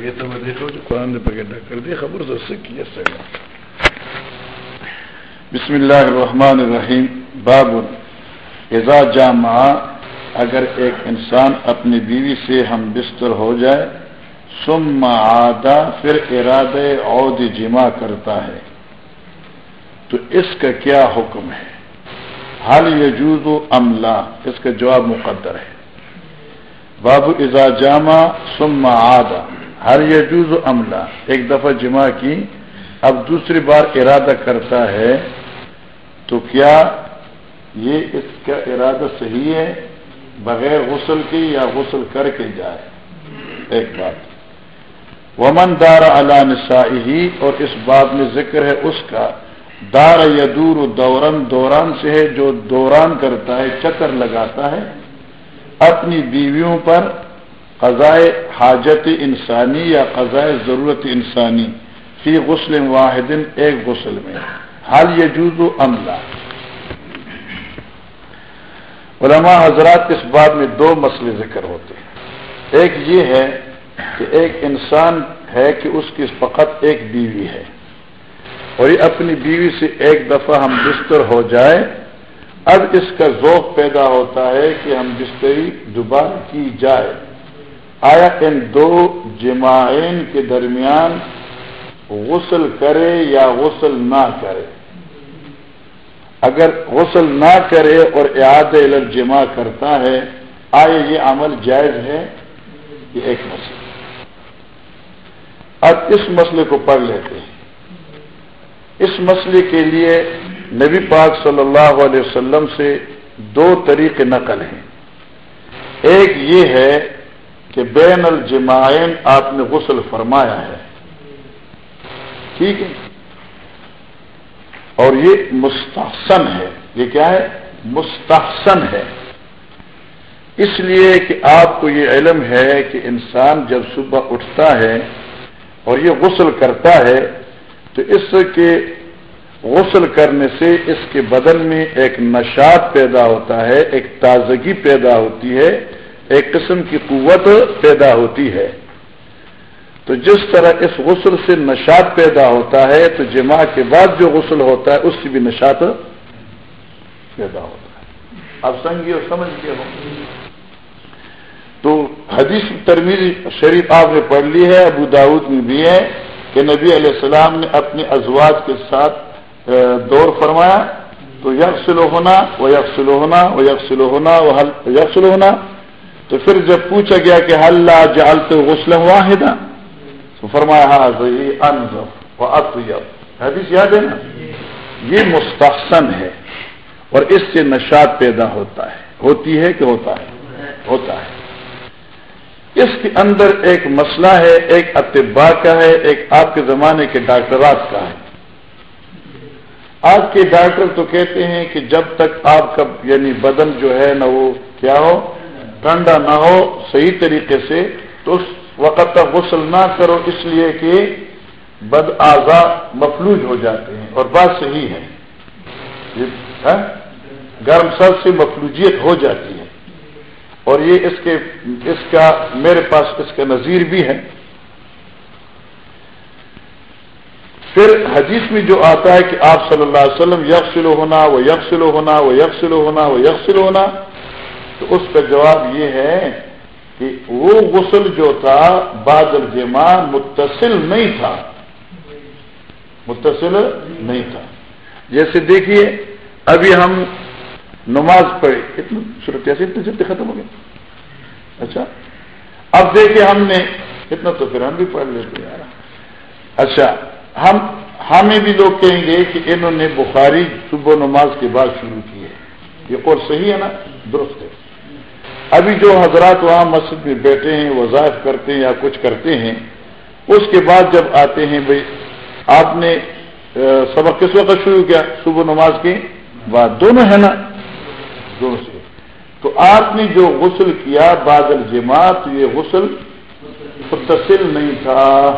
یہ تو میں دیکھو جو قرآن نے پکڑا کر دی، خبر سے سکی بسم اللہ الرحمن الرحیم۔ باب اذا جامع اگر ایک انسان اپنی بیوی سے ہم بستر ہو جائے سم آدھا پھر ارادے عود جمع کرتا ہے۔ تو اس کا کیا حکم ہے؟ حال یجوز و عملہ اس کا جواب مقدر ہے۔ بابو ازا جامع سم آدھا ہر یجوز و عملہ۔ ایک دفعہ جمع کی اب دوسری بار ارادہ کرتا ہے، تو کیا یہ اس کا ارادہ صحیح ہے؟ بغیر غسل کی یا غسل کر کے جائے؟ ایک بات۔ ومن دار علا نسائی اور اس بات میں ذکر ہے اس کا، دار یدور دورن دوران سے ہے، جو دوران کرتا ہے، چکر لگاتا ہے، اپنی بیویوں پر قضائے حاجت انسانی یا قضائے ضرورت انسانی فی غسل واحد ایک غسل میں۔ حال یجوز و عملہ علماء حضرات اس بات میں دو مسئلے ذکر ہوتے ہیں۔ ایک یہ ہے کہ ایک انسان ہے کہ اس کی فقط ایک بیوی ہے۔ اور یہ اپنی بیوی سے ایک دفعہ ہم بستر ہو جائے، اب اس کا ذوق پیدا ہوتا ہے کہ ہم بستری دوبارہ کی جائے۔ آیا ان دو جماعین کے درمیان غسل کرے یا غسل نہ کرے۔ اگر غسل نہ کرے اور اعاد جمع کرتا ہے آئے یہ عمل جائز ہے؟ یہ ایک مسئلہ۔ اب اس مسئلے کو پڑھ لیتے ہیں۔ اس مسئلے کے لیے نبی پاک صلی اللہ علیہ وسلم سے دو طریقے نقل ہیں۔ ایک یہ ہے کہ بین الجمائن آپ نے غسل فرمایا ہے۔ ٹھیک ہے۔ اور یہ مستحسن ہے۔ یہ کیا ہے؟ مستحسن ہے۔ اس لیے کہ آپ کو یہ علم ہے کہ انسان جب صبح اٹھتا ہے اور یہ غسل کرتا ہے، تو اس کے غسل کرنے سے اس کے بدن میں ایک نشاط پیدا ہوتا ہے، ایک تازگی پیدا ہوتی ہے۔ ایک قسم کی قوت پیدا ہوتی ہے۔ تو جس طرح اس غسل سے نشاط پیدا ہوتا ہے، تو جمع کے بعد جو غسل ہوتا ہے، اس سے بھی نشاط پیدا ہوتا ہے۔ اب سنگی اور سمجھ کے ہو تو حدیث ترمیز شریف آپ نے پڑھ لی ہے، ابو داود میں بھی ہے کہ نبی علیہ السلام نے اپنے ازواج کے ساتھ دور فرمایا۔ تو یکسلو ہونا وہ یکسلو ہونا وہ یکسلو ہونا وہ یکسلو ہونا تو پھر جب پوچھا گیا کہ حل جالتے غسل واحدہ تو فرمایا ہاں حدیث یاد ہے نا؟ یہ مستحسن ہے اور اس سے نشات پیدا ہوتا ہے۔ ہوتی ہے کہ ہوتا ہے؟ ہوتا ہے۔ اس کے اندر ایک مسئلہ ہے، ایک اتباع کا ہے، ایک آپ کے زمانے کے ڈاکٹرات کا ہے۔ آج کے ڈاکٹر تو کہتے ہیں کہ جب تک آپ کا یعنی بدن جو ہے نہ وہ کیا ہو؟ ٹھنڈا نہ ہو، صحیح طریقے سے، تو اس وقت تک غسل نہ کرو، اس لیے کہ بد آزا مفلوج ہو جاتے ہیں، اور بات صحیح ہے۔ ہاں؟ گرم سر سے مفلوجیت ہو جاتی ہے۔ اور یہ اس کے، اس کا، میرے پاس اس کا نظیر بھی ہے پھر حدیث میں جو آتا ہے کہ آپ صلی اللہ علیہ وسلم یکسل ہونا وہ یکسل ہونا وہ یکسل ہونا وہ یکسل ہونا تو اس کا جواب یہ ہے کہ وہ غسل جو تھا بادل جمع متصل نہیں تھا۔ متصل نہیں تھا۔ جیسے دیکھیے، ابھی ہم نماز پڑھے۔ اتنا صورت ایسے اتنے جلدی ختم ہو گیا اچھا اب دیکھیں ہم نے، اتنا تو پھر ہم بھی پڑھ لیتے یار اچھا ہم، ہمیں بھی لوگ کہیں گے کہ انہوں نے بخاری صبح نماز کے بعد شروع کی ہے۔ یہ قول صحیح ہے نا؟ درست ہے۔ ابھی جو حضرات وہاں مسجد میں بیٹھے ہیں، وظائف کرتے ہیں یا کچھ کرتے ہیں، اس کے بعد جب آتے ہیں، بھائی، آپ نے سبق کس وقت شروع کیا؟ صبح نماز کے بعد دونوں ہے نا؟ دونوں سے۔ تو آپ نے جو غسل کیا بادل جماعت یہ غسل متصل نہیں تھا۔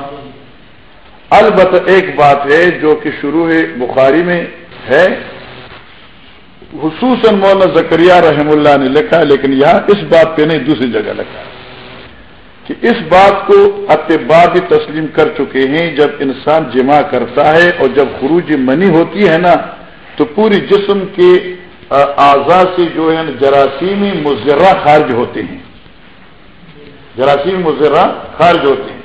البتہ ایک بات ہے، جو کہ شروع بخاری میں ہے۔ خصوصاً مولانا زکریہ رحم اللہ نے لکھا لیکن یہاں اس بات پہ نہیں، دوسری جگہ لکھا کہ اس بات کو اتباع بھی تسلیم کر چکے ہیں۔ جب انسان جمع کرتا ہے اور جب خروج منی ہوتی ہے نا، تو پوری جسم کے اعضا سے جو ہے جراثیمی مضرہ خارج ہوتے ہیں۔ جراثیمی مضرہ خارج ہوتے ہیں۔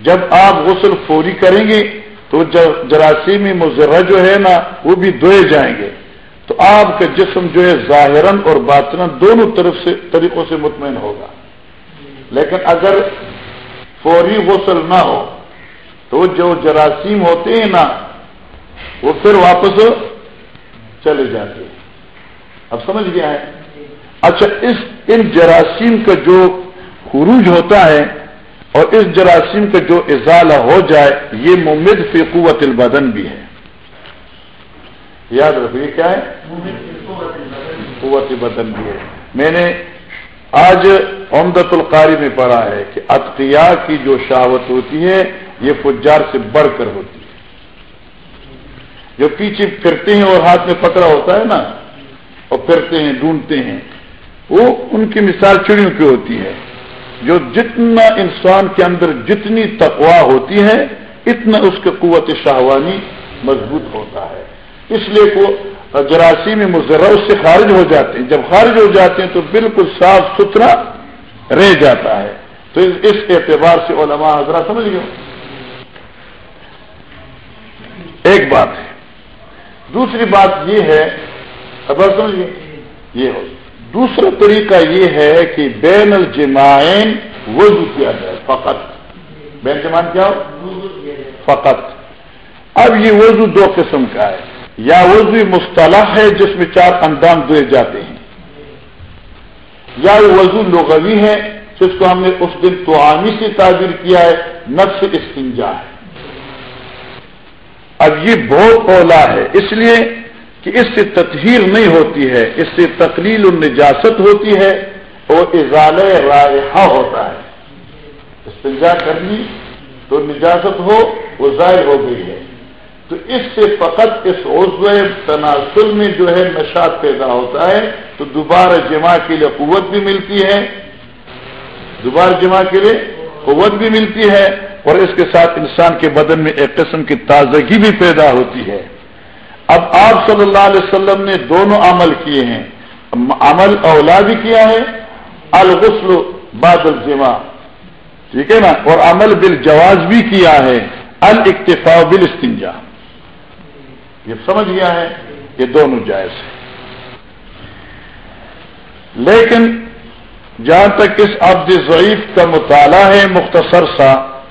جب آپ غسل فوری کریں گے، تو جراثیمی مضرہ جو ہے نا، وہ بھی دھوئے جائیں گے۔ تو آپ کا جسم جو ہے ظاہراً اور باطن دونوں طرف سے طریقوں سے مطمئن ہوگا۔ لیکن اگر فوری غسل نہ ہو، تو جو جراثیم ہوتے ہیں نا، وہ پھر واپس چلے جاتے ہیں۔ اب سمجھ گیا ہے؟ اچھا اس، ان جراثیم کا جو خروج ہوتا ہے اور اس جراثیم کا جو ازالہ ہو جائے، یہ ممد فی قوت البدن بھی ہے۔ یاد رکھیے کیا ہے؟ قوت بدن بھی ہے۔ میں نے آج عمدت القاری میں پڑھا ہے کہ اطقیا کی جو شہوت ہوتی ہے یہ فجار سے بڑھ کر ہوتی ہے جو پیچھے پھرتے ہیں اور ہاتھ میں پکڑا ہوتا ہے نا اور پھرتے ہیں ڈھونڈتے ہیں وہ ان کی مثال چڑیوں کی ہوتی ہے۔ جو جتنا انسان کے اندر جتنی تقوا ہوتی ہے اتنا اس کے قوت شاہوانی مضبوط ہوتا ہے۔ اس لیے وہ جراثیم مضرہ اس سے خارج ہو جاتے ہیں۔ جب خارج ہو جاتے ہیں تو بالکل صاف ستھرا رہ جاتا ہے۔ تو اس اعتبار سے علماء حضرات سمجھ گئے۔ ایک بات ہے۔ دوسری بات یہ ہے خبر سمجھ گئے؟ یہ ہو۔ دوسرا طریقہ یہ ہے کہ بین الجمائن وضو کیا جائے، فقط۔ بین جمان کیا ہو؟ فقط۔ اب یہ وضو دو قسم کا ہے۔ یا وضو مصطلح ہے جس میں چار اندام دے جاتے ہیں۔ یا وہ وضو لغوی ہے، جس کو ہم نے اس دن تو عامی سے تعبیر کیا ہے، نفس استنجا ہے۔ اب یہ بہت اولا ہے، اس لیے کہ اس سے تطہیر نہیں ہوتی ہے، اس سے تقلیل النجاست ہوتی ہے اور اضال رائحہ ہوتا ہے۔ استنجا کرنی تو نجاست ہو، وہ ظاہر ہو گئی ہے۔ تو اس سے فقط اس عضو تناسل میں جو ہے نشات پیدا ہوتا ہے، تو دوبارہ جمع کے لیے قوت بھی ملتی ہے۔ دوبارہ جمع کے لیے قوت بھی ملتی ہے اور اس کے ساتھ انسان کے بدن میں ایک قسم کی تازگی بھی پیدا ہوتی ہے۔ اب آپ صلی اللہ علیہ وسلم نے دونوں عمل کیے ہیں۔ عمل اولا بھی کیا ہے، الغسل بعد الجمع ٹھیک ہے نا؟ اور عمل بالجواز بھی کیا ہے، الاکتفاء بالاستنجا یہ سمجھ گیا ہے یہ دونوں جائز ہیں۔ لیکن جہاں تک اس عبد ضعیف کا مطالعہ ہے، مختصر سا،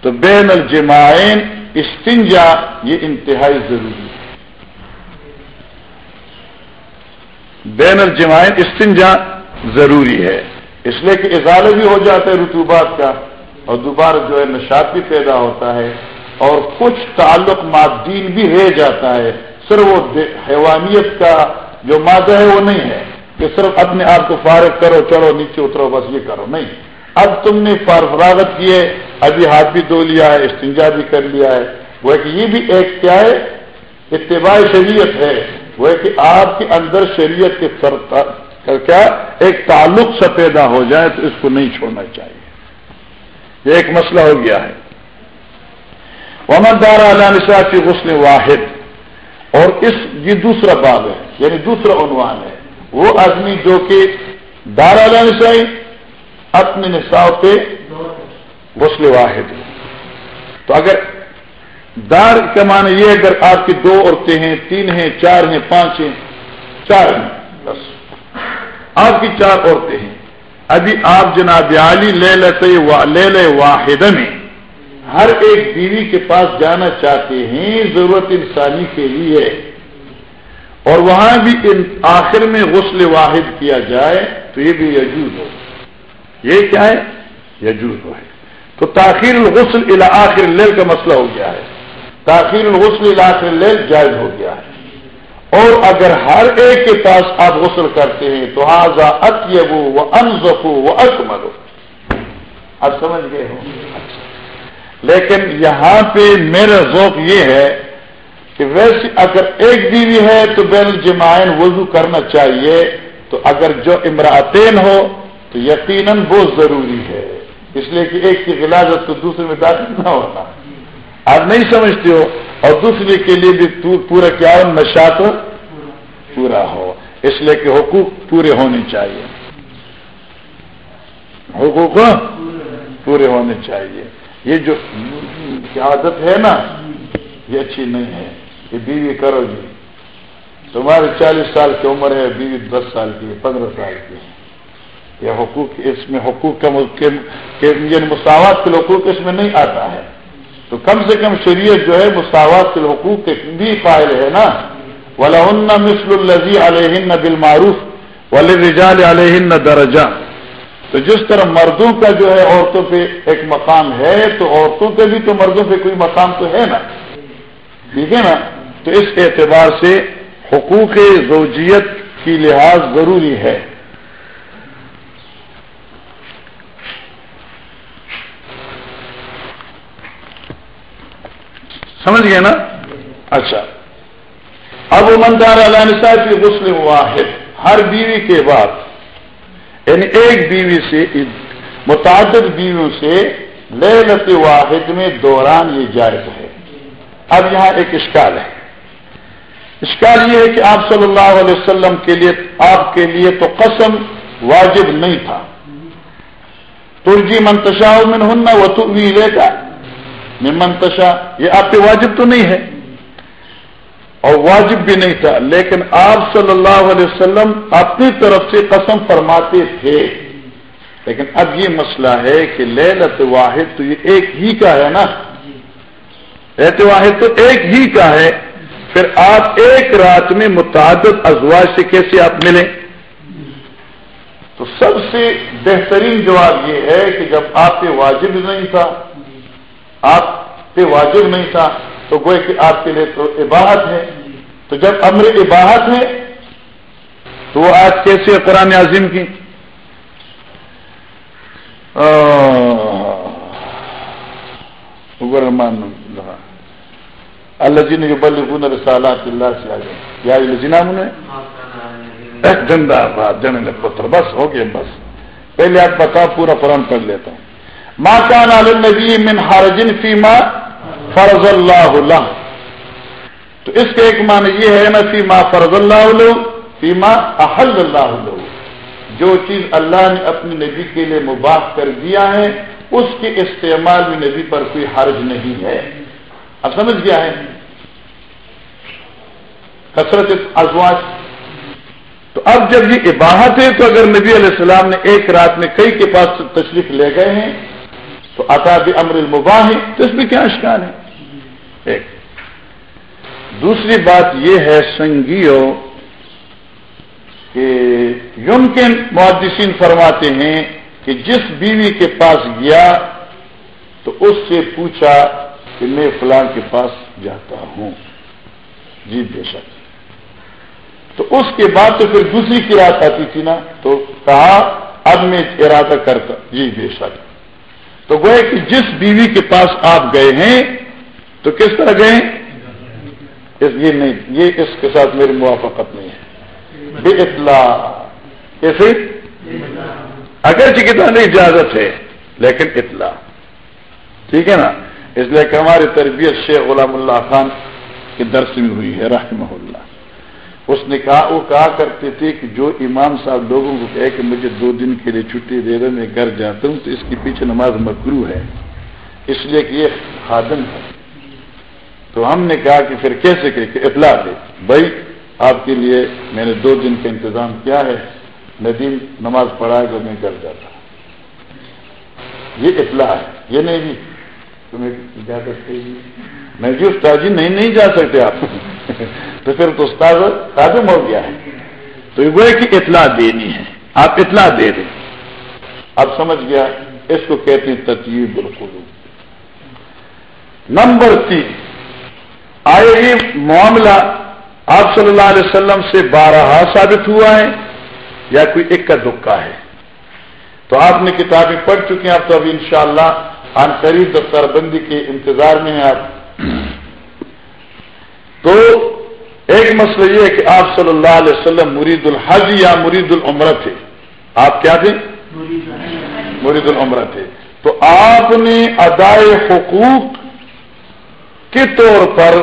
تو بین الجمائن استنجا یہ انتہائی ضروری ہے۔ بین الجمائن استنجا ضروری ہے۔ اس لیے کہ اضالہ بھی ہو جاتا ہے رتوبات کا اور دوبارہ جو ہے نشات بھی پیدا ہوتا ہے۔ اور کچھ تعلق مادین بھی رہ جاتا ہے، صرف وہ حیوانیت کا جو مادہ ہے وہ نہیں ہے کہ صرف اپنے آپ کو فارغ کرو چلو نیچے اترو، بس یہ کرو، نہیں۔ اب تم نے فراغت کیے ابھی ہاتھ بھی دھو لیا ہے، استنجا بھی کر لیا ہے۔ وہ کہ یہ بھی ایک کیا ہے؟ اتباع شریعت ہے۔ وہ کہ آپ کے اندر شریعت کے کیا؟ ایک تعلق سا پیدا ہو جائے تو اس کو نہیں چھوڑنا چاہیے۔ یہ ایک مسئلہ ہو گیا ہے۔ دار علیہ نسا کی غسل واحد اور اس یہ دوسرا باب ہے یعنی دوسرا عنوان ہے۔ وہ آدمی جو کہ دار علیہ نسائی اپنے نساؤ پہ غسل واحد تو اگر دار کا معنی یہ اگر آپ کی دو عورتیں ہیں، تین ہیں، چار ہیں، پانچ ہیں، چار ہیں، بس۔ آپ کی چار عورتیں ہیں۔ ابھی آپ جناب علی لے لیتے لے لے واحد میں ہر ایک بیوی کے پاس جانا چاہتے ہیں، ضرورت انسانی کے لیے۔ اور وہاں بھی ان آخر میں غسل واحد کیا جائے تو یہ بھی یجوز ہو۔ یہ کیا ہے؟ یجوز ہو ہے۔ تو تاخیر الغسل الى آخر لیل کا مسئلہ ہو گیا ہے۔ تاخیر الغسل الى آخر لیل جائز ہو گیا ہے۔ اور اگر ہر ایک کے پاس آپ غسل کرتے ہیں تو حاضہ اتیبو وہ انزفو وہ اکملو آپ سمجھ گئے ہو لیکن یہاں پہ میرا ذوق یہ ہے کہ ویسے اگر ایک بیوی ہے تو بین الجمائن وضو کرنا چاہیے، تو اگر جو امراطین ہو تو یقیناً وہ ضروری ہے۔ اس لیے کہ ایک کی غلاظت تو دوسرے میں داخل نہ ہوتا آپ نہیں سمجھتے ہو، اور دوسرے کے لیے بھی پورا کیا ہو نشات پورا ہو۔ اس لیے کہ حقوق پورے ہونے چاہیے۔ حقوق پورے ہونے چاہیے۔ یہ جو عادت ہے نا، یہ اچھی نہیں ہے۔ یہ بیوی کرو جی۔ گی تمہارے چالیس سال کی عمر ہے، بیوی دس سال کی پندرہ سال کی یہ حقوق، اس میں حقوق کا یعنی مساوات کے حقوق اس میں نہیں آتا ہے۔ تو کم سے کم شریعت جو ہے، مساوات کے حقوق کے بھی فائل ہے نا۔ ولا مسل الزی علیہ بالمعروف ولی رجال علیہ درجہ تو جس طرح مردوں کا جو ہے عورتوں پہ ایک مقام ہے، تو عورتوں کے بھی تو مردوں پہ کوئی مقام تو ہے نا؟ ٹھیک ہے نا؟ تو اس اعتبار سے حقوق زوجیت کی لحاظ ضروری ہے۔ سمجھ گئے نا؟ اچھا۔ اب منظار علامہ کی غسل واحد، ہر بیوی کے بعد۔ یعنی ایک بیوی سے متعدد بیویوں سے لت واحد میں دوران یہ جائز ہے۔ اب یہاں ایک اشکال ہے۔ اشکال یہ ہے کہ آپ صلی اللہ علیہ وسلم کے لیے آپ کے لیے تو قسم واجب نہیں تھا۔ ترجی منتشا میں ہننا وہ تو لے گا میں منتشا یہ آپ کے واجب تو نہیں ہے۔ اور واجب بھی نہیں تھا، لیکن آپ صلی اللہ علیہ وسلم اپنی طرف سے قسم فرماتے تھے۔ لیکن اب یہ مسئلہ ہے کہ لت واحد تو یہ ایک ہی کا ہے نا۔ ایت واحد تو ایک ہی کا ہے۔ پھر آپ ایک رات میں متعدد ازواج سے کیسے آپ ملیں؟ تو سب سے بہترین جواب یہ ہے کہ جب آپ پہ واجب نہیں تھا، آپ پہ واجب نہیں تھا۔ تو گوئے کہ آپ کے لیے تو عباہت ہے۔ تو جب امر عباہت ہے، تو وہ آج کیسے قرآن عظیم کی؟ رحمان اللہ۔ جی نے جو بل رسالات اللہ سے آگے۔ یا لجنا نے زندہ باد جن پتر بس، ہو گئے بس۔ پہلے آپ بتاؤ پورا قرآن پڑھ لیتا ہوں۔ ماں کان عالنبی من حرجن فیما فرض اللہ تو اس کے ایک معنی یہ ہے نا فیما فرض اللہ فیما احل اللہ جو چیز اللہ نے اپنے نبی کے لیے مباح کر دیا ہے، اس کے استعمال میں نبی پر کوئی حرج نہیں ہے۔ اب سمجھ گیا ہے؟ کثرت ازواج۔ تو اب جب یہ عباہت ہے، تو اگر نبی علیہ السلام نے ایک رات میں کئی کے پاس تشریف لے گئے ہیں تو بھی امر المباح تو اس میں کیا اشکال ہے؟ ایک۔ دوسری بات یہ ہے سنگیو کہ یمکن محدثین فرماتے ہیں کہ جس بیوی کے پاس گیا تو اس سے پوچھا کہ میں فلاں کے پاس جاتا ہوں۔ جی بے شک۔ تو اس کے بعد تو پھر دوسری کی رات آتی تھی نا، تو کہا، اب میں ارادہ کرتا جی بے شک۔ تو گوئے کہ جس بیوی کے پاس آپ گئے ہیں، تو کس طرح گئے؟ اس یہ نہیں، یہ اس کے ساتھ میری موافقت نہیں ہے۔ بے اطلاع۔ کیسے اگر جی چکتانے اجازت ہے، لیکن اطلاع۔ ٹھیک ہے نا؟ اس لیے کہ ہماری تربیت شیخ غلام اللہ خان کی درس میں ہوئی ہے، رحمہ اللہ۔ اس نے کہا وہ کہا کرتے تھے کہ جو امام صاحب لوگوں کو کہے کہ مجھے دو دن کے لیے چھٹی دے رہے میں گھر جاتا ہوں، تو اس کے پیچھے نماز مکرو ہے۔ اس لیے کہ یہ خادم ہے۔ تو ہم نے کہا کہ پھر کیسے کہ اطلاع دے۔ بھائی، آپ کے لیے میں نے دو دن کا انتظام کیا ہے۔ ندیم نماز پڑھائے گا، میں گھر جاتا یہ اطلاع ہے۔ یہ نہیں بھی تمہیں اجازت میں جی استاد جی نہیں نہیں جا سکتے آپ۔ تو پھر تو استاد خادم ہو گیا ہے۔ تو یہ کہ اطلاع دینی ہے۔ آپ اطلاع دے دیں۔ اب سمجھ گیا، اس کو کہتے ہیں تجیب بالکل نمبر تین، آئے یہ معاملہ آپ صلی اللہ علیہ وسلم سے بارہ ثابت ہوا ہے یا کوئی اکا دکا ہے۔ تو آپ نے کتابیں پڑھ چکی ہیں، آپ تو ابھی انشاءاللہ شاء اللہ قریب دفتر بندی کے انتظار میں ہیں آپ۔ تو ایک مسئلہ یہ ہے کہ آپ صلی اللہ علیہ وسلم مرید الحج یا مرید العمرہ تھے۔ آپ کیا تھے؟ مرید العمرہ تھے۔ تو آپ نے ادائے حقوق کے طور پر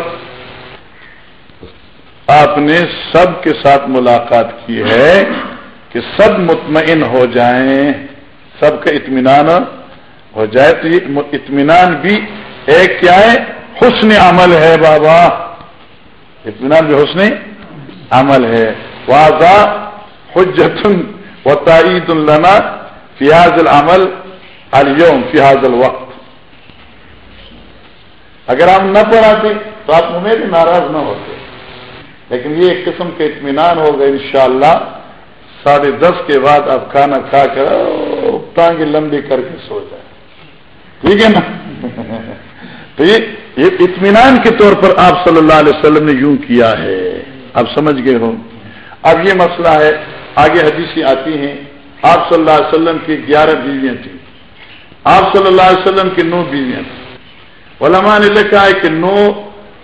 آپ نے سب کے ساتھ ملاقات کی ہے کہ سب مطمئن ہو جائیں، سب کا اطمینان ہو جائے۔ تو یہ اطمینان بھی ایک کیا ہے؟ حسن عمل ہے بابا۔ اطمینان بھی حسن عمل ہے۔ واضح حجت و تعید النا فیاض العمل اليوم فیاض الوقت۔ اگر ہم نہ پڑھاتے تو آپ میں بھی ناراض نہ ہوتے۔ لیکن یہ ایک قسم کے اطمینان ہوگا انشاءاللہ۔ ساڑھے دس کے بعد آپ کھانا کھا کر ٹانگیں لمبی کر کے سو جائیں۔ ٹھیک ہے نا؟ تو یہ اطمینان کے طور پر آپ صلی اللہ علیہ وسلم نے یوں کیا ہے۔ آپ سمجھ گئے ہو اب یہ مسئلہ ہے۔ آگے حدیثیں آتی ہیں۔ آپ صلی اللہ علیہ وسلم کی گیارہ بیویاں تھیں۔ آپ صلی اللہ علیہ وسلم کی نو بیویاں تھیں۔ علماء نے لکھا ہے کہ نو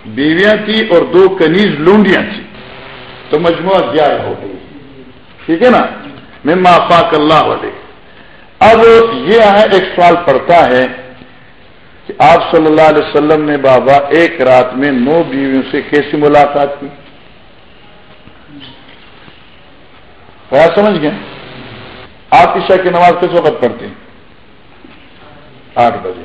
بیویاں تھیں اور دو کنیز لونڈیاں تھیں۔ تو مجموعہ گیارہ ہو گئی۔ ٹھیک ہے نا؟ میں پاک اللہ والے اب یہ ایک سوال پڑتا ہے۔ کہ آپ صلی اللہ علیہ وسلم نے بابا ایک رات میں نو بیویوں سے کیسی ملاقات کی؟ کیا سمجھ گئے؟ آپ عشاء کی نماز کس وقت پڑھتے ہیں؟ آٹھ بجے۔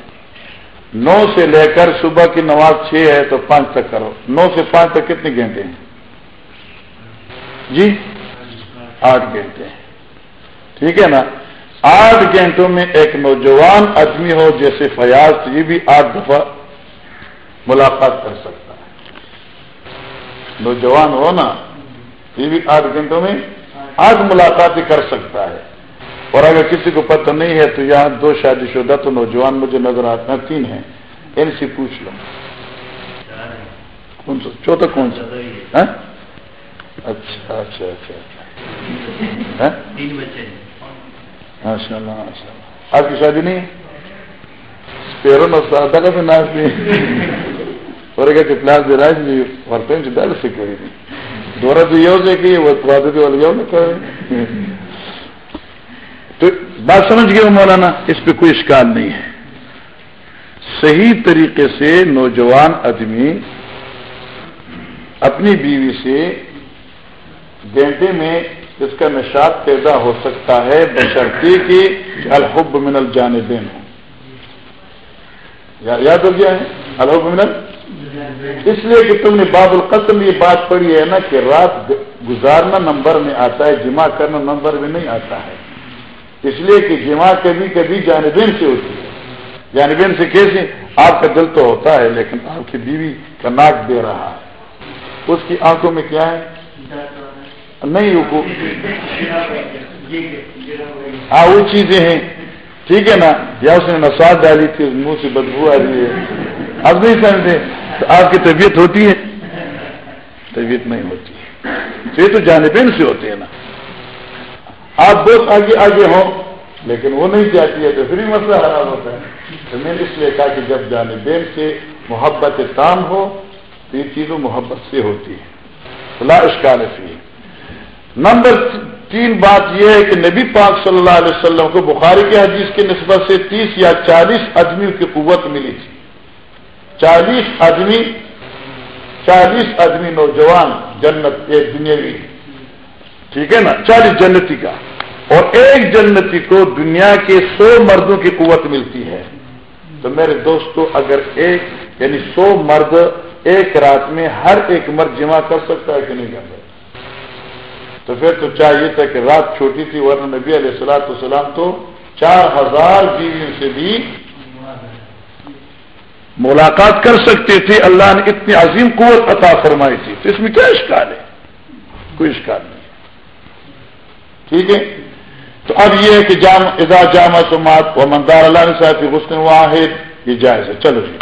نو سے لے کر صبح کی نماز چھ ہے تو پانچ تک کرو۔ نو سے پانچ تک کتنے گھنٹے ہیں؟ جی؟ آٹھ گھنٹے۔ ٹھیک ہے نا؟ آٹھ گھنٹوں میں ایک نوجوان آدمی ہو جیسے فیاض یہ بھی آٹھ دفعہ ملاقات کر سکتا ہے۔ نوجوان ہو نا یہ بھی آٹھ گھنٹوں میں آٹھ ملاقات ہی کر سکتا ہے۔ اور اگر کسی کو پتہ نہیں ہے تو یہاں دو شادی شدہ تو نوجوان مجھے نظر آتے ہیں تین ہیں۔ ان سے پوچھ لو۔ کون سا؟ چوتھا کون سا؟ ہاں؟ اچھا اچھا اچھا اچھا۔ ہاں؟ ماشاء اللہ ماشاء اللہ آپ کی شادی نہیں؟ پیروں میں سادہ کا ناچ نہیں۔ اور کہ کلاس دے رہا ہے جی، ورتے ہیں جی، ڈال سے کوئی نہیں دورہ تو یہ ہو جائے کہ وہ والے یہ نہ کرے تو بات سمجھ گئے مولانا، اس پہ کوئی اشکال نہیں ہے۔ صحیح طریقے سے نوجوان آدمی اپنی بیوی سے گھنٹے میں اس کا نشاد پیدا ہو سکتا ہے بشرطی کی الحب من الجانبین۔ ہو یاد ہو گیا ہے؟ الحب من اس لیے کہ تم نے باب القسم یہ بات پڑھی ہے نا کہ رات گزارنا نمبر میں آتا ہے، جمع کرنا نمبر میں نہیں آتا ہے۔ اس لیے کہ جمع کبھی کبھی جانبین سے ہوتی ہے۔ جانبین سے کیسے؟ آپ کا دل تو ہوتا ہے لیکن آپ کی بیوی کا ناک دے رہا ہے۔ اس کی آنکھوں میں کیا ہے؟ نہیں رکو۔ ہاں وہ چیزیں ہیں۔ ٹھیک ہے نا؟ یا اس نے نسواد ڈالی تھی، منہ سے بدبو آ رہی ہے۔ اب نہیں سمجھتے۔ تو آپ کی طبیعت ہوتی ہے؟ طبیعت نہیں ہوتی۔ ہے یہ تو جانبین سے ہوتے ہیں نا۔ آپ بہت آگے آگے ہوں، لیکن وہ نہیں چاہتی ہے۔ تو پھر بھی مسئلہ خراب ہوتا ہے۔ تو میں نے اس لیے کہا کہ جب جانبین سے محبت تام ہو، تو یہ چیزوں محبت سے ہوتی ہے۔ لا اشکال فی نمبر تین بات یہ ہے کہ نبی پاک صلی اللہ علیہ وسلم کو بخاری کے حدیث کی نسبت سے تیس یا چالیس آدمیوں کی قوت ملی تھی۔ چالیس آدمی چالیس آدمی نوجوان جنت، ایک دنیاوی۔ ٹھیک ہے نا؟ چالیس جنتی کا۔ اور ایک جنتی کو دنیا کے سو مردوں کی قوت ملتی ہے۔ تو میرے دوستو، اگر ایک یعنی سو مرد ایک رات میں ہر ایک مرد جمع کر سکتا ہے کہ نہیں کر سکتا تو پھر تو چاہیے تھا کہ رات چھوٹی تھی، ورنہ نبی علیہ السلاۃ والسلام تو چار ہزار بیویوں سے بھی ملاقات کر سکتے تھے۔ اللہ نے اتنی عظیم قوت عطا فرمائی تھی۔ تو اس میں کیا اشکال ہے؟ کوئی اشکال نہیں۔ ٹھیک ہے؟ تو اب یہ ہے کہ جام ادا جامع سماعت و مندار اللہ نے صاحب کی حسن واحد، یہ جائز ہے۔ چلو جی۔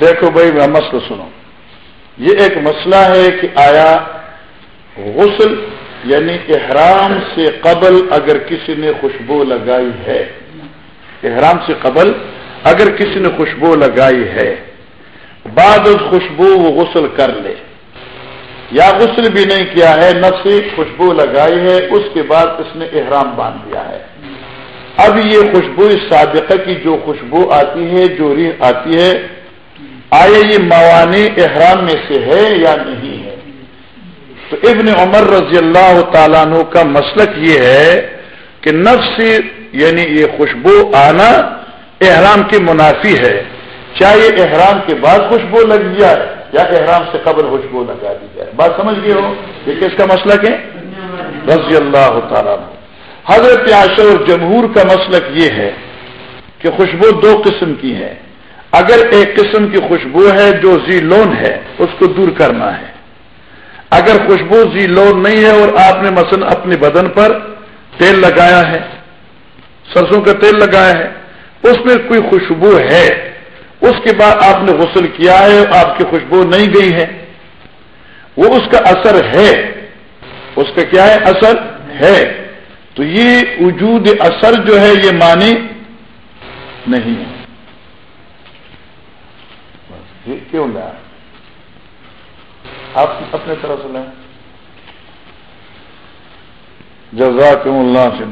دیکھو بھائی، میں مسئلہ سنو۔ یہ ایک مسئلہ ہے کہ آیا غسل یعنی احرام سے قبل اگر کسی نے خوشبو لگائی ہے۔ احرام سے قبل اگر کسی نے خوشبو لگائی ہے۔ بعد اس خوشبو وہ غسل کر لے۔ یا غسل بھی نہیں کیا ہے نفسی خوشبو لگائی ہے، اس کے بعد اس نے احرام باندھ دیا ہے۔ اب یہ خوشبو سابقہ کی جو خوشبو آتی ہے، جو ریح آتی ہے آئے یہ موانی احرام میں سے ہے یا نہیں ہے؟ تو ابن عمر رضی اللہ تعالیٰ عنہ کا مسلک یہ ہے کہ نفس یعنی یہ خوشبو آنا احرام کی منافی ہے۔ چاہے احرام کے بعد خوشبو لگ جائے یا احرام سے قبل خوشبو لگا دی جائے۔ بات سمجھ گئے ہو؟ یہ کس کا مسلک ہے؟ رضی اللہ تعالیٰ حضرت عاشر اور جمہور کا مسلک یہ ہے کہ خوشبو دو قسم کی ہے۔ اگر ایک قسم کی خوشبو ہے جو زی لون ہے، اس کو دور کرنا ہے۔ اگر خوشبو زی لون نہیں ہے اور آپ نے مثلا اپنے بدن پر تیل لگایا ہے، سرسوں کا تیل لگایا ہے، اس میں کوئی خوشبو ہے، اس کے بعد آپ نے غسل کیا ہے آپ کی خوشبو نہیں گئی ہے، وہ اس کا اثر ہے۔ اس کا کیا ہے؟ اثر ہے۔ تو یہ وجود اثر جو ہے یہ مانی نہیں ہے۔ کیوں لیا آپ اپنے طرف سے لیں۔ جزاک اللہ سے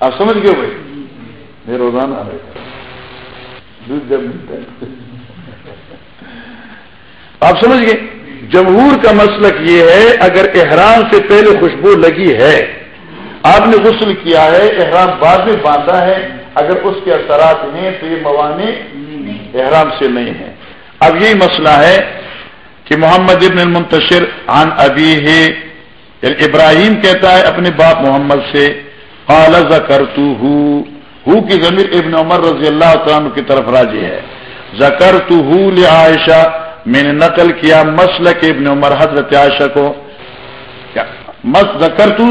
آپ سمجھ گئے بھائی؟ میں روزانہ رہے دودھ جب ملتا ہے۔ آپ سمجھ گئے؟ جمہور کا مسلک یہ ہے، اگر احرام سے پہلے خوشبو لگی ہے، آپ نے غسل کیا ہے، احرام بعد میں باندھا ہے، اگر اس کے اثرات ہیں تو یہ موانع احرام سے نہیں ہے اب یہی مسئلہ ہے کہ محمد ابن المنتشر عن ابھی ہے یعنی ابراہیم کہتا ہے اپنے باپ محمد سے، قال ذکرتو ہو کی ضمیر ابن عمر رضی اللہ عنہ کی طرف راضی ہے۔ زکر تو عائشہ میں نے نقل کیا مسل کے ابن عمر، حضرت عائشہ کو۔ زکر تو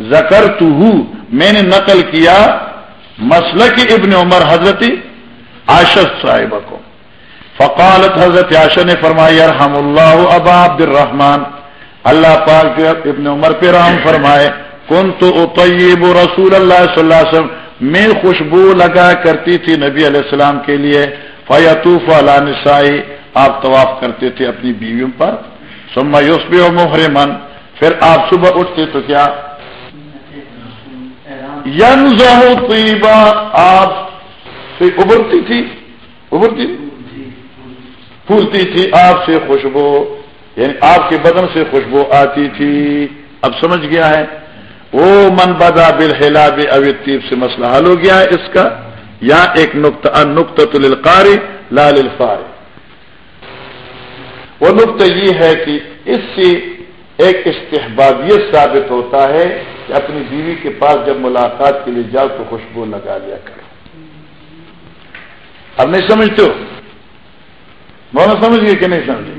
زکر تو میں نے نقل کیا مسل ابن عمر، حضرت عاشق صاحبہ کو۔ فقالت حضرت عائشہ نے فرمایا رحم اللہ ابا عبد الرحمان اللہ پاک ابن عمر پہ رحم فرمائے کن تو اطیب رسول اللہ صلی اللہ علیہ وسلم۔ میں خوشبو لگا کرتی تھی نبی علیہ السلام کے لیے۔ فیتوف علا نسائی۔ آپ طواف کرتے تھے اپنی بیویوں پر سما یوسب و محرمن پھر آپ صبح اٹھتے تو کیا؟ طیبہ آپ سے ابھرتی تھی؟ ابھرتی؟ پھولتی تھی، آپ سے خوشبو یعنی آپ کے بدن سے خوشبو آتی تھی۔ اب سمجھ گیا ہے؟ وہ من بدا بل ہلا بے اوتیب سے مسئلہ حل ہو گیا ہے اس کا۔ یا ایک نقطہ نقطہ للقاری، لا للفار وہ نقطہ یہ ہے کہ اس سے ایک استحبابیت ثابت ہوتا ہے کہ اپنی بیوی کے پاس جب ملاقات کے لیے جاؤ تو خوشبو لگا لیا کرو۔ اب نہیں سمجھتے ہو؟ مولانا سمجھ گئے کہ نہیں سمجھے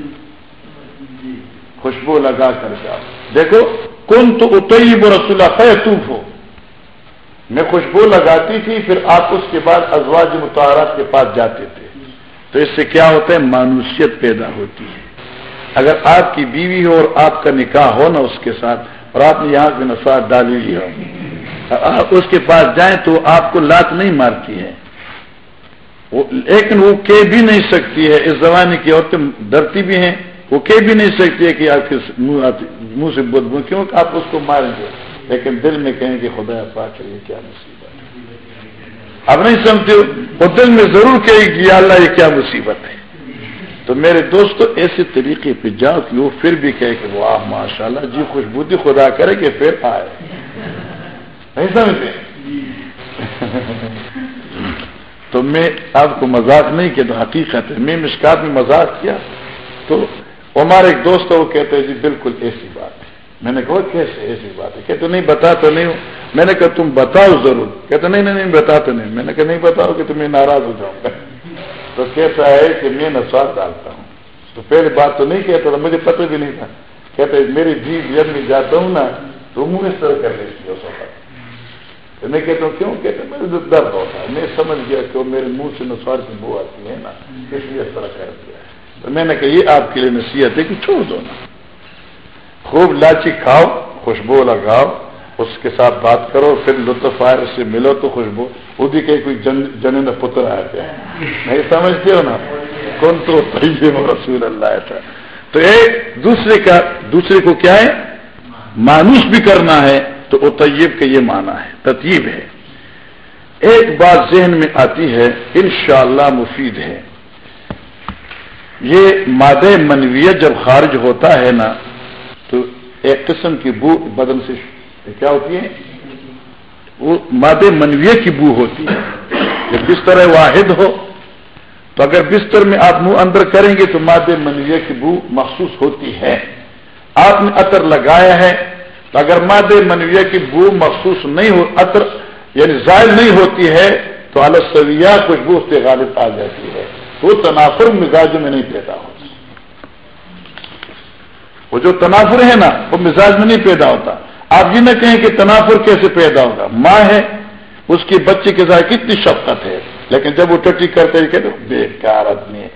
خوشبو لگا کر جاؤ۔ دیکھو کن تو اتئی رسول خیتوف ہو میں خوشبو لگاتی تھی، پھر آپ اس کے بعد ازواج متحرات کے پاس جاتے تھے۔ تو اس سے کیا ہوتا ہے؟ مانوسیت پیدا ہوتی ہے۔ اگر آپ کی بیوی ہو اور آپ کا نکاح ہو نا اس کے ساتھ اور آپ نے یہاں سے نسوات ڈالی لی ہو آپ اس کے پاس جائیں تو آپ کو لات نہیں مارتی ہے۔ لیکن وہ کہہ بھی نہیں سکتی ہے۔ اس زمانے کی عورتیں ڈرتی بھی ہیں۔ وہ کہہ بھی نہیں سکتی ہے کہ آپ کے منہ سے بدبو کیوں کہ آپ اس کو ماریں گے؟ لیکن دل میں کہیں کہ خدا پاک یہ کیا مصیبت ہے؟ اب نہیں سمجھتے وہ دل میں ضرور کہے کہ اللہ، یہ کیا مصیبت ہے؟ تو میرے دوستو ایسے طریقے پہ جاؤ کہ وہ پھر بھی کہے کہ واہ ماشاء اللہ جی خوشبودی خدا کرے کہ پھر آئے۔ نہیں سمجھتے؟ تو میں آپ کو مذاق نہیں کیا، تو حقیقت ہے۔ میں مشکات میں مذاق کیا۔ تو ہمارے ایک دوست وہ کہتے ہیں جی بالکل ایسی بات ہے۔ میں نے کہا کیسے ایسی بات ہے؟ کہتے نہیں، بتا تو نہیں ہوں۔ میں نے کہا، تم بتاؤ ضرور۔ کہتے نہیں نہیں بتا تو نہیں۔ میں نے کہا، نہیں بتاؤ کہ تمہیں ناراض ہو جاؤں۔ گا تو کہتا ہے کہ میں نسوار ڈالتا ہوں۔ تو پہلی بات تو نہیں کہتا تھا، مجھے پتہ بھی نہیں تھا۔ کہتے میری جیب جب میں جاتا ہوں نا، تو منہ اس طرح کر لیتی ہے اس وقت۔ میں کہتا ہوں، کیوں؟ کہتے میرے جو درد ہوتا ہے۔ میں سمجھ گیا کہ وہ میرے منہ سے نسوار کی بو آتی ہے نا، اس لیے اس طرح کر دیا۔ تو میں نے کہا، یہ آپ کے لیے نصیحت ہے کہ چھوڑ دو نا۔ خوب لاچی کھاؤ، خوشبو لگاؤ۔ اس کے ساتھ بات کرو، پھر لطف آئے، اس سے ملو تو خوشبو۔ وہ بھی کہ کوئی جن پتر آیا پہ نہیں سمجھتے ہو نا؟ کون تو رسول اللہ تھا۔ تو ایک دوسرے کا، دوسرے کو کیا ہے؟ مانوس بھی کرنا ہے، تو وہ طیب کا یہ معنی ہے، تطیب ہے۔ ایک بات ذہن میں آتی ہے، انشاءاللہ مفید ہے۔ یہ مادہ منویت جب خارج ہوتا ہے نا، تو ایک قسم کی بو بدن سے کیا ہوتی ہے وہ مادہ منویہ کی بو ہوتی ہے جب بستر واحد ہو، تو اگر بستر میں آپ منہ اندر کریں گے تو مادہ منویہ کی بو محسوس ہوتی ہے۔ آپ نے عطر لگایا ہے، تو اگر مادہ منویہ کی بو محسوس نہیں ہو، عطر یعنی ظاہر نہیں ہوتی ہے، تو السویہ خوشبو سے غالب آ جاتی ہے۔ وہ تنافر مزاج میں نہیں پیدا ہوتا۔ وہ جو تنافر ہے نا، وہ مزاج میں نہیں پیدا ہوتا۔ آپ یہ نہ کہیں کہ تنافر کیسے پیدا ہوگا؟ ماں ہے، اس کی بچے کے ذائقے کتنی شفقت ہے، لیکن جب وہ ٹٹی کرتے ہیں کہ بیکار آدمی ہے۔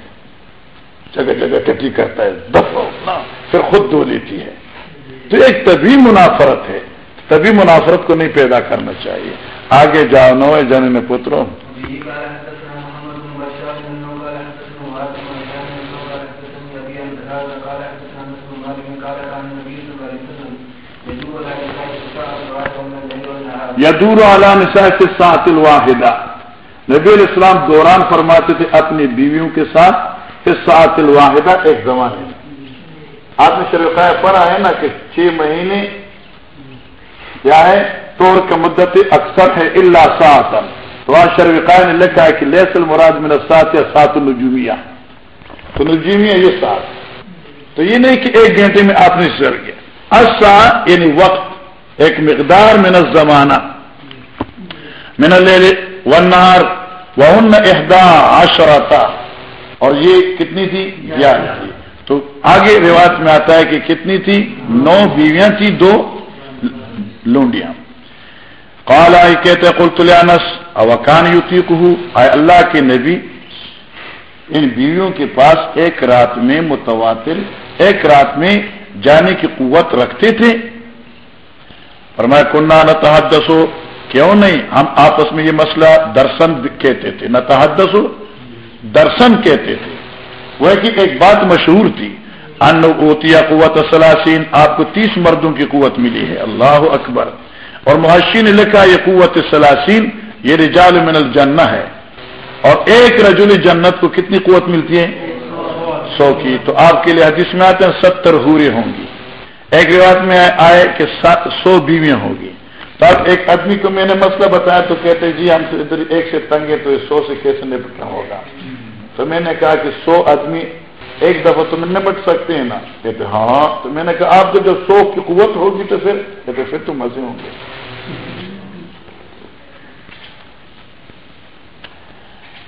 جگہ جگہ ٹٹی کرتا ہے دف پھر خود دھو لیتی ہے۔ تو ایک طبی منافرت ہے۔ تبھی منافرت کو نہیں پیدا کرنا چاہیے۔ آگے جاؤ نو جن میں پتروں۔ یدور علا نسا کے ساتھ الواحدہ۔ نبی الاسلام دوران فرماتے تھے اپنی بیویوں کے ساتھ اس سات الواحدہ ایک زمانے میں۔ آپ نے شریفہ پڑھا ہے نا کہ چھ مہینے کیا ہے طور کا مدت اکثر ہے اللہ ساتن تو آج شرفقاء نے لکھا ہے کہ لیس المراد من سات یا سات النجومیہ۔ تو نجومیہ یہ سات تو یہ نہیں کہ ایک گھنٹے میں آپ نے سر گیا اصا یعنی وقت، ایک مقدار من الزمانہ. من لے ونار وہ احدا عشرتا. اور یہ کتنی تھی؟ گیارہ تھی. تو آگے رواج میں آتا ہے کہ کتنی تھی؟ نو بیویاں تھی، دو لونڈیاں. قال آئی کہتے قلتلیانس اوکان یوتی کو آئے اللہ کے نبی، ان بیویوں کے پاس ایک رات میں متواتر، ایک رات میں جانے کی قوت رکھتے تھے۔ فرمایا کنہ نہ تحدسو کیوں نہیں؟ ہم آپس میں یہ مسئلہ درسن کہتے تھے۔ نہ تحدسو درسن کہتے تھے۔ وہ کہ ایک بات مشہور تھی۔ ان اوتیا قوت سلاسین، آپ کو تیس مردوں کی قوت ملی ہے۔ اللہ اکبر۔ اور محشی نے لکھا، یہ قوت سلاسین، یہ رجال من الجنہ ہے۔ اور ایک رجول جنت کو کتنی قوت ملتی ہے؟ سو کی، تو آپ کے لیے حدیث میں آتے ہیں، ستر ہورے ہوں گی۔ ایک روایت میں آئے کہ سو بیویاں ہوگی تو اب ایک آدمی کو میں نے مسئلہ بتایا تو کہتے جی ہم سے ادھر ایک سے تنگ ہے تو یہ سو سے کیسے نپٹنا ہوگا؟ تو میں نے کہا کہ سو آدمی ایک دفعہ تو نپٹ سکتے ہیں نا؟ کہتے ہاں۔ تو میں نے کہا، آپ کو جب سو کی قوت ہوگی تو پھر، کہتے پھر تو مزے ہوں گے۔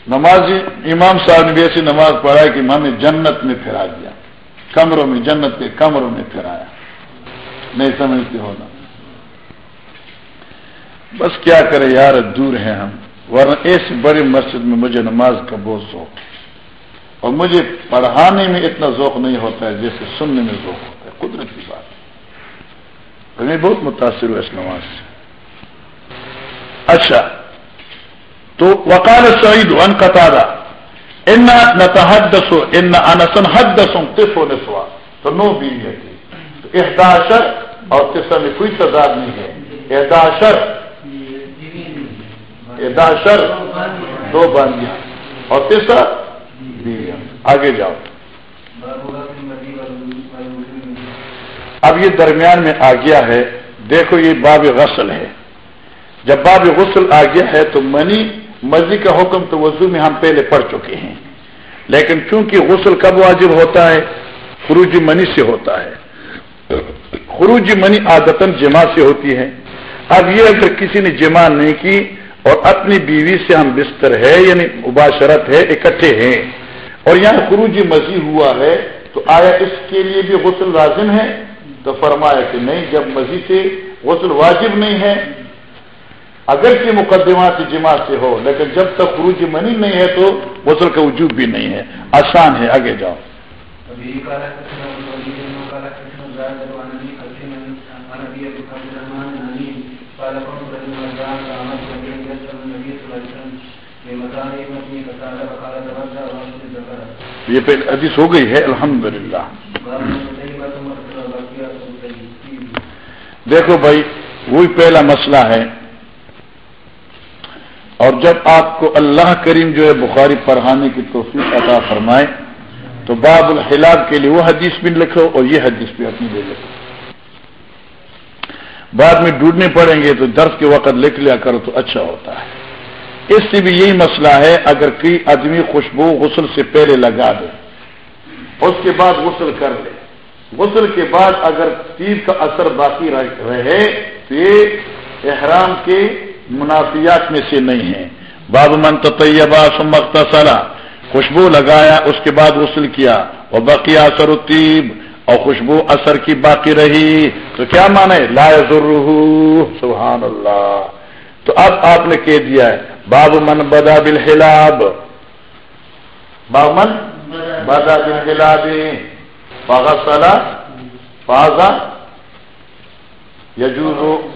نماز امام صاحب نے بھی ایسی نماز پڑھا کہ ہمیں جنت میں پھیرا دیا۔ کمروں میں، جنت کے کمروں میں پھیرایا نہیں سمجھتے ہونا بس کیا کرے یار، دور ہیں ہم۔ ورنہ ایسی بڑی مسجد میں مجھے نماز کا بہت ذوق ہے۔ اور مجھے پڑھانے میں اتنا ذوق نہیں ہوتا ہے جیسے سننے میں ذوق ہوتا ہے۔ قدرت کی بات۔ میں بہت متاثر ہوا اس نماز سے۔ اچھا۔ تو وکال سعید ان قطع ان نہ تحدسو ان انسن حد دسوں تف ہونے سوا تو نو بیوی تھی احداشر اور قصہ میں کوئی تضاد نہیں ہے۔ احداشر۔ احداشر۔ دو باندیاں اور تیسرا بیویاں آگے جاؤ۔ اب یہ درمیان میں آ گیا ہے۔ دیکھو یہ باب غسل ہے۔ جب باب غسل آ گیا ہے تو منی مرضی کا حکم تو وضو میں ہم پہلے پڑھ چکے ہیں۔ لیکن چونکہ غسل کب واجب ہوتا ہے؟ خروج منی سے ہوتا ہے۔ خروج منی عادتن جمع سے ہوتی ہے۔ اب یہ اگر کسی نے جمع نہیں کی اور اپنی بیوی سے ہم بستر ہے یعنی مباشرت ہے، اکٹھے ہیں اور یہاں خروج مزید ہوا ہے، تو آیا اس کے لیے بھی غسل لازم ہے؟ تو فرمایا کہ نہیں، جب مزید سے غسل واجب نہیں ہے اگر کی مقدمات جمع سے ہو لیکن جب تک خروج منی نہیں ہے تو غسل کا وجوب بھی نہیں ہے۔ آسان ہے آگے جاؤ۔ یہ پہلے حدیث ہو گئی ہے الحمدللہ۔ دیکھو بھائی وہی پہلا مسئلہ ہے۔ اور جب آپ کو اللہ کریم جو ہے بخاری پڑھانے کی توفیق عطا فرمائے، تو باب الحلاب کے لیے وہ حدیث بھی لکھو اور یہ حدیث بھی اپنی لے لکھو بعد میں ڈوبنے پڑیں گے تو درد کے وقت لکھ لیا کرو تو اچھا ہوتا ہے۔ اس سے بھی یہی مسئلہ ہے، اگر کوئی آدمی خوشبو غسل سے پہلے لگا دے، اس کے بعد غسل کر لے۔ غسل کے بعد اگر تیر کا اثر باقی رہے تو یہ احرام کے منافیات میں سے نہیں ہے۔ باب من طیبہ سمخت سلا خوشبو لگایا، اس کے بعد غسل کیا۔ اور باقی اثر الطیب۔ اور خوشبو اثر کی باقی رہی۔ تو کیا مانے؟ لا ضرور سبحان اللہ تو اب آپ نے کہہ دیا ہے، باب من بدا بالحلاب۔ باب من بدا بالحلاب۔ فغسل فازا یجوز،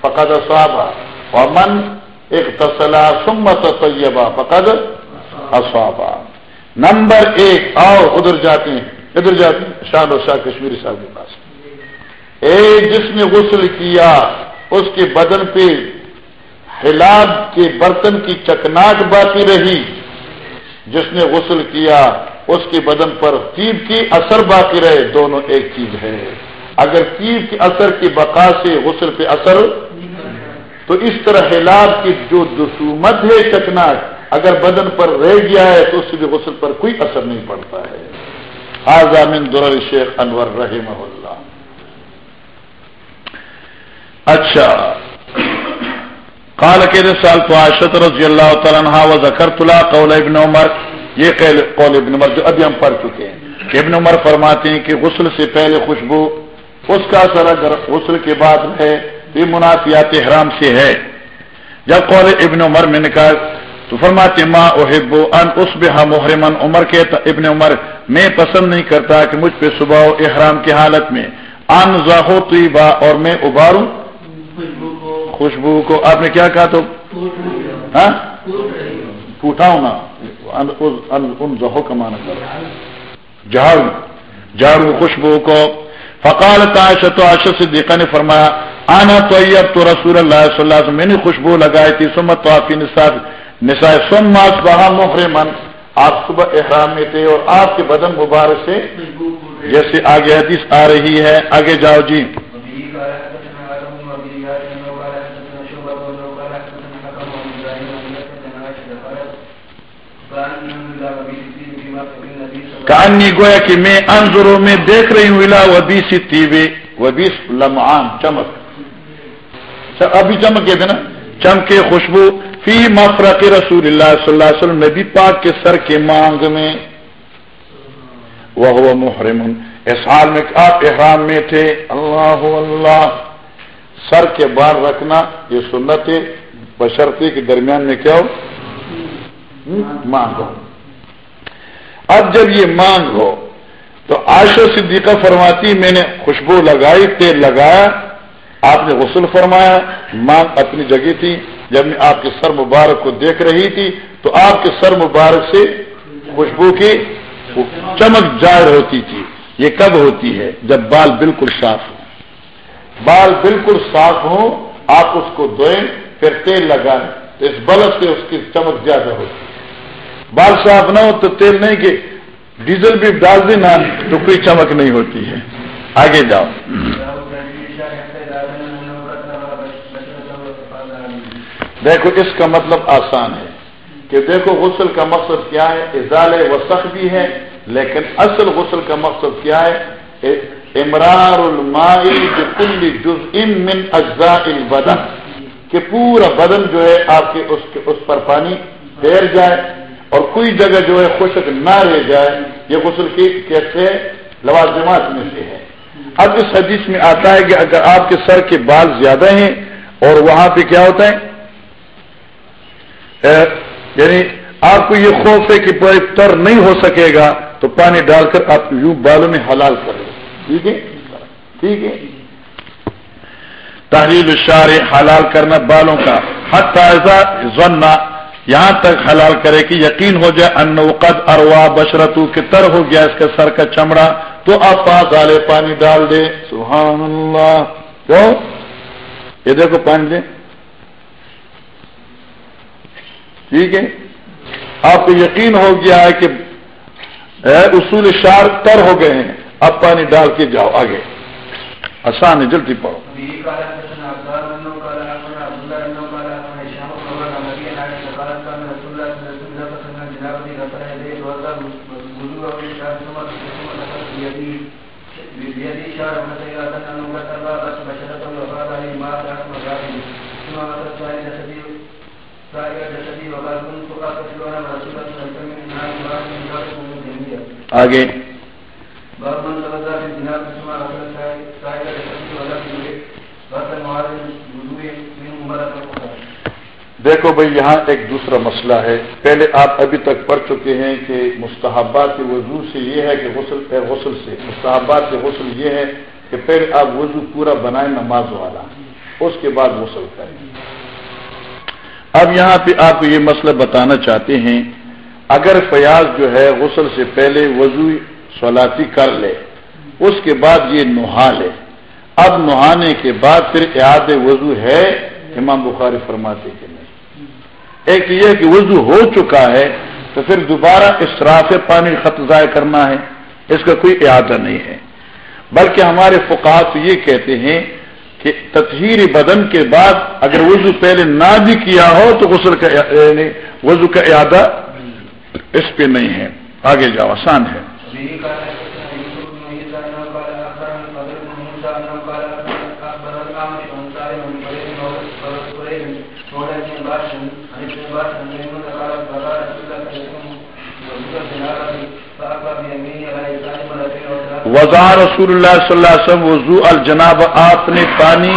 فقد صابا ومن اغتسل ثم تطیبا فقد اصابا. نمبر ایک، آؤ، ادھر جاتے ہیں، ادھر جاتے ہیں، شاہ و شاہ کشمیری صاحب کے پاس۔ اے، جس نے غسل کیا، اس کے بدن پہ ہلاد کے برتن کی چکناٹ باقی رہی۔ جس نے غسل کیا، اس کے بدن پر تیب کی اثر باقی رہے۔ دونوں ایک چیز ہے۔ اگر تیب کے اثر کی بقا سے غسل پہ اثر تو اس طرح ہلاب کی جو دسومت ہے چکناٹ اگر بدن پر رہ گیا ہے تو اس سے غسل پر کوئی اثر نہیں پڑتا ہے۔ آزامن در شیخ انور رحم اللہ۔ اچھا۔ کال کے سال تو عاشت رضی اللہ تعالیٰ و ذکر تلا قول ابن عمر۔ یہ قول ابن عمر جو ابھی ہم پڑھ چکے ہیں۔ کہ ابن عمر فرماتے ہیں کہ غسل سے پہلے خوشبو، اس کا اثر اگر غسل کے بعد ہے یہ منافیات حرام سے ہے۔ جب قول ابن عمر میں نے کہا تو فرماتے ماں احب ان اس بے محرمن عمر کے ابن عمر، میں پسند نہیں کرتا کہ مجھ پہ صبح احرام کی حالت میں ان ظاہو طیبہ اور میں اباروں خوشبو کو آپ نے کیا کہا تو؟ ہاں؟ پوٹاؤں نا۔ ان ظہو کا مانا جھاڑو جھاڑو خوشبو کو۔ فقال عائشہ عائشہ صدیقہ نے فرمایا آنا تو اب تو رسول اللہ صلی اللہ علیہ وسلم میں نے خوشبو لگائی تھی سمت تو آپ نصاب نسا سم ماس بہا محرمن آپ صبح احرام میں تھے اور آپ کے بدن مبارک سے جیسے آگے حدیث آ رہی ہے۔ آگے جاؤ جی۔ کہانی گویا کہ میں انضروں میں دیکھ رہی ہوں الا وبی سی تیوے وبیس لمعان، چمک۔ ابھی چمک تھے نا چمکے خوشبو فی مفرق رسول اللہ صلی اللہ علیہ وسلم، نبی پاک کے سر کے مانگ میں۔ وہ محرم اس حال میں آپ احرام میں تھے۔ اللہ اللہ۔ سر کے بار رکھنا، یہ سنت ہے بشرطی کے درمیان میں کیا ہو؟ مانگو اب جب یہ مانگ ہو، تو عائشہ صدیقہ فرماتی، میں نے خوشبو لگائی، تیل لگایا۔ آپ نے غسل فرمایا، مانگ اپنی جگہ تھی، جب میں آپ کے سر مبارک کو دیکھ رہی تھی، تو آپ کے سر مبارک سے خوشبو کی چمک ظاہر ہوتی تھی۔ یہ کب ہوتی ہے؟ جب بال بالکل صاف ہو۔ بال بالکل صاف ہوں آپ اس کو دھوئیں، پھر تیل لگائیں، تو اس بلب سے اس کی چمک زیادہ ہوتی ہے۔ بال صاف نہ ہو تو تیل نہیں کہ ڈیزل بھی ڈال دینا تو کوئی چمک نہیں ہوتی ہے۔ آگے جاؤ۔ دیکھو اس کا مطلب آسان ہے کہ دیکھو غسل کا مقصد کیا ہے؟ ازال وسخ بھی ہے لیکن اصل غسل کا مقصد کیا ہے؟ امرار المائی کل جز من اجزاء البدن کہ پورا بدن جو ہے آپ کے اس, کے اس پر پانی پھیر جائے اور کوئی جگہ جو ہے خشک نہ رہ جائے۔ یہ غسل کی کیسے لوازمات میں سے ہے۔ اب اس حدیث میں آتا ہے کہ اگر آپ کے سر کے بال زیادہ ہیں اور وہاں پہ کیا ہوتا ہے؟ یعنی آپ کو یہ خوف ہے کہ تر نہیں ہو سکے گا، تو پانی ڈال کر آپ یوں بالوں میں حلال کر ٹھیک ہے؟ ٹھیک ہے؟ تحریر شار حلال کرنا بالوں کا۔ حد تازہ ضنع یہاں تک حلال کرے کہ یقین ہو جائے ان قد اروا بشرتو، کہ تر ہو گیا اس کا سر کا چمڑا، تو آپ پاس ڈالے پانی ڈال دے سبحان اللہ۔ تو یہ دیکھو پانی دے ٹھیک ہے؟ آپ کو یقین ہو گیا ہے کہ اصول شار تر ہو گئے ہیں، اب پانی ڈال کے جاؤ، آگے۔ آسان ہے، جلدی پڑھو۔ آگے۔ دیکھو بھائی یہاں ایک دوسرا مسئلہ ہے۔ پہلے آپ ابھی تک پڑھ چکے ہیں کہ مستحبات کے وضو سے یہ ہے کہ غسل غسل سے۔ مستحبات کے غسل یہ ہے کہ پہلے آپ وضو پورا بنائیں نماز والا۔ اس کے بعد غسل کریں۔ اب یہاں پہ آپ کو یہ مسئلہ بتانا چاہتے ہیں اگر فیاض جو ہے غسل سے پہلے وضو سولاتی کر لے، اس کے بعد یہ نہا لے۔ اب نہانے کے بعد پھر اعاد وضو ہے، امام بخاری فرماتے کہ نہیں۔ ایک یہ کہ وضو ہو چکا ہے، تو پھر دوبارہ اسراف پانی خط ضائع کرنا ہے، اس کا کوئی اعادہ نہیں ہے۔ بلکہ ہمارے فقات یہ کہتے ہیں کہ تطہیر بدن کے بعد اگر وضو پہلے نہ بھی کیا ہو، تو غسل کا وضو کا اعادہ اس پہ نہیں ہے۔ آگے جاؤ، آسان ہے۔ وزار رسول اللہ صلی اللہ علیہ وسلم وضو الجناب، آپ نے پانی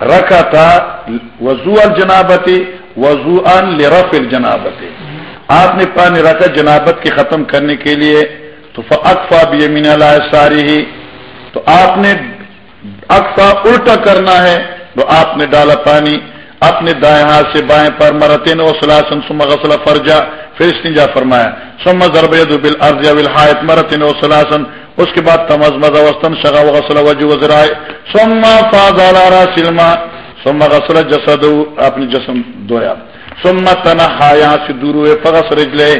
رکھا تھا۔ وضو الجنابت وضو ان لرف الجنابت آپ نے پانی رکھا جنابت کے ختم کرنے کے لیے تو اقفا بھی امین ساری ہی تو آپ نے اقفا الٹا کرنا ہے، تو آپ نے ڈالا پانی، اپنے دائیں ہاتھ سے بائیں پر مرتین و سلاسن سما غسلہ فرجا پھر استنجا فرمایا سما ضرب بل ارض حایت مرتین و سلاسن اس کے بعد تمز مزا وسطن شگا وغسل وجو وزرائے سما فاضا سلما سما غسل جسد اپنے جسم دھویا۔ سما تنہا یہاں سے دور ہوئے فغس رجلے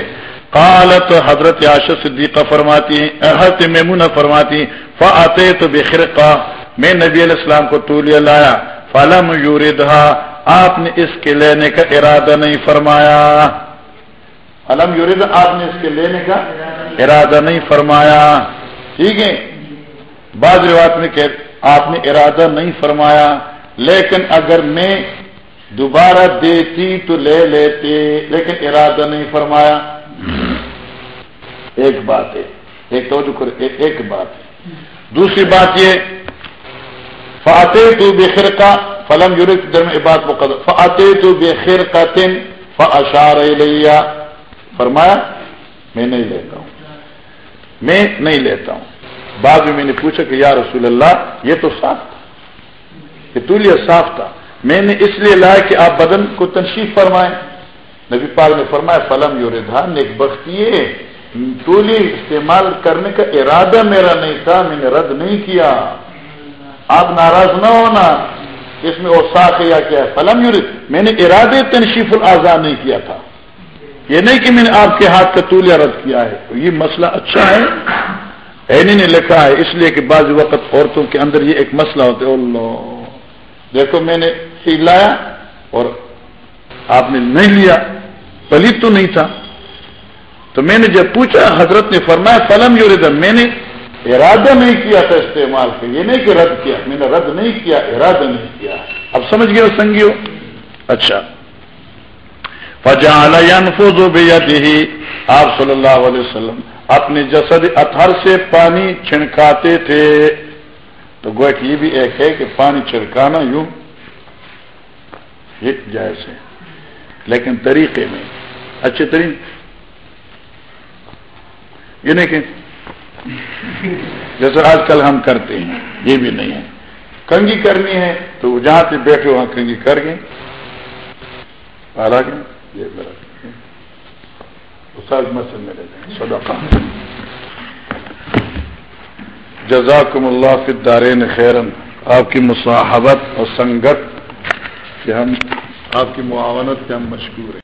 قالت، حضرت عاشق صدیقہ فرماتی ہیں حضرت میمونہ فرماتی فاتے تو بخرقہ۔ میں نبی علیہ السلام کو تولیہ لایا۔ فلم یوردھا آپ نے اس کے لینے کا ارادہ نہیں فرمایا۔ فلم یورد آپ نے اس کے لینے کا ارادہ نہیں فرمایا۔ ٹھیک ہے؟ بعض روایت میں کہ آپ نے ارادہ نہیں فرمایا، لیکن اگر میں دوبارہ دیتی تو لے لیتے، لیکن ارادہ نہیں فرمایا۔ ایک بات ہے، ایک تو ایک بات ہے۔ دوسری بات یہ فاتح تو بخر کا فلم یورک در میں بات مقدر فاتح تو بخر کا تن فاشار لیا فرمایا، میں نہیں لیتا ہوں۔ میں نہیں لیتا ہوں۔ بعد میں میں نے پوچھا کہ یا رسول اللہ، یہ تو صاف تھا۔ کہ تو لیا صاف تھا۔ میں نے اس لیے لایا کہ آپ بدن کو تنشیف فرمائیں۔ نبی پال نے فرمایا، فلم یور دھان ایک بختی تولی استعمال کرنے کا ارادہ میرا نہیں تھا، میں نے رد نہیں کیا۔ آپ ناراض نہ ہونا۔ اس میں اوساخ یا کیا ہے؟ فلم یور میں نے ارادے تنشیف الازاد نہیں کیا تھا۔ یہ نہیں کہ میں نے آپ کے ہاتھ کا تولیا رد کیا ہے۔ یہ مسئلہ اچھا ہے۔ اینی نے لکھا ہے، اس لیے کہ بعض وقت عورتوں کے اندر یہ ایک مسئلہ ہوتا ہے۔ اللہ۔ دیکھو، میں نے لایا اور آپ نے نہیں لیا پلیت تو نہیں تھا۔ تو میں نے جب پوچھا، حضرت نے فرمایا، فلم یور میں نے ارادہ نہیں کیا تھا استعمال کا یہ نہیں کہ رد کیا، میں نے رد نہیں کیا، ارادہ نہیں کیا۔ اب سمجھ گیا سنگیو؟ اچھا۔ فجا بے ہی آپ صلی اللہ علیہ وسلم اپنے جسد اتھر سے پانی چھڑکاتے تھے۔ تو گویا کہ یہ بھی ایک ہے کہ پانی چھڑکانا یوں یہ جائز ہے لیکن طریقے میں، اچھے طریقے یہ نہیں کہ جیسے آج کل ہم کرتے ہیں، یہ بھی نہیں ہے۔ کنگی کرنی ہے تو جہاں سے بیٹھے وہاں کنگی کر گئے یہ مسجد میں لے جائیں صدقہ۔ جزاکم اللہ فی دارین خیرن۔ آپ کی مصاحبت اور سنگت کہ ہم آپ کی معاونت سے ہم مشکور ہیں۔